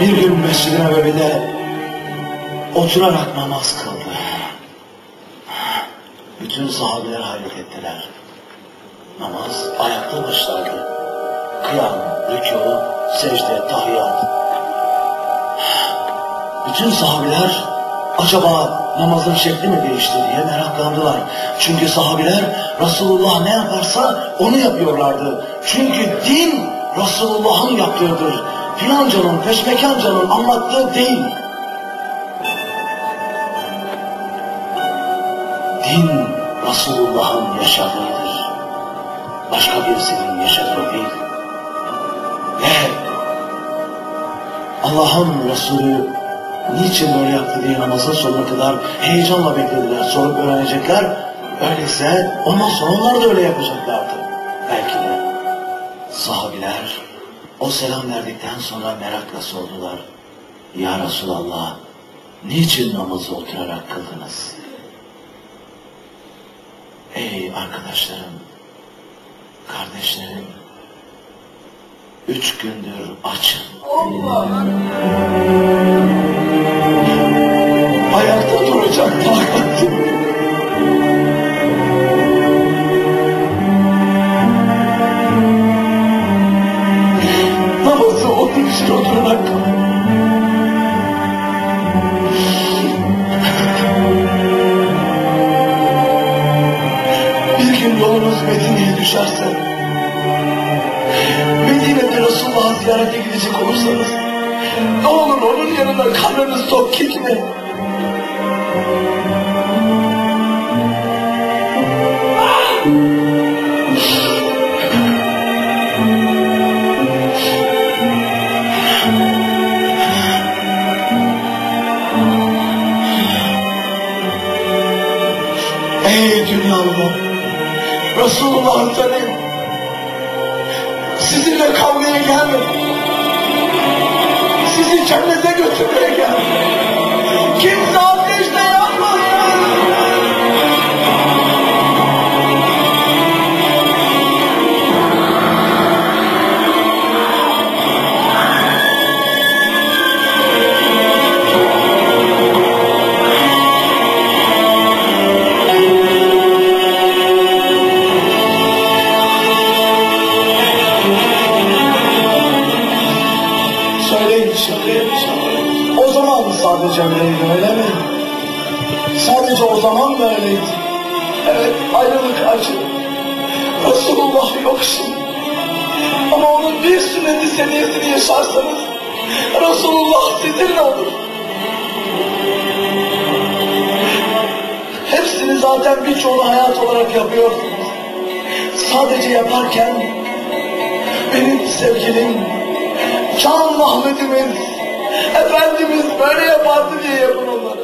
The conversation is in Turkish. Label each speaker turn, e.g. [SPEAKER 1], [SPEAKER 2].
[SPEAKER 1] Bir gün Mescid-i Nebevi'de oturarak namaz kıldı. Bütün sahabeler hayret ettiler. Namaz ayakta başlardı. Kıyam, rükû, secde, tahiyyat. Bütün sahabeler acaba namazın şekli mi değişti diye meraklandılar. Çünkü sahabeler Resulullah ne yaparsa onu yapıyorlardı. Çünkü din Resulullah'ın yaptığıdır. Filancanın, peşmekancanın anlattığı değil. Din Resulullah'ın yaşadığıdır. Başka birisinin yaşadığı değil. Ve Allah'ın Resulü niçin böyle yaptı diye namazın sonuna kadar heyecanla beklediler. Sorup öğrenecekler. Öyleyse ondan sonra onlar da öyle yapacaklardı. Belki de sahabiler o selam verdikten sonra merakla sordular. Ya Resulallah niçin namazı oturarak kıldınız? Ey arkadaşlarım, kardeşlerim, üç gündür açım. Ayakta duracak kıldım. Bir gün yolunuz Medine'ye düşerse, Medine'de Resulullah'ı ziyarete gidecek olursanız, ne olur onun yanına karnınız tok gitmeyin. Ey dünyalılar! Resulullah'ı tanıyın. Sizinle kavgaya gelmedim. Sizi cennete götürmeye geldim. O zaman sadece öyleydi, öyle mi? Sadece o zaman mı öyleydi? Evet, ayrılık acı. Resulullah yok şimdi. Ama onun bir sünneti seniyesini yaşarsanız, Resulullah sizinle olur. Hepsini zaten birçoğunu hayat olarak yapıyorsunuz. Sadece yaparken, benim sevgilim, Can Mahmet'imiz, Efendimiz böyle yapardı diye yapın onları.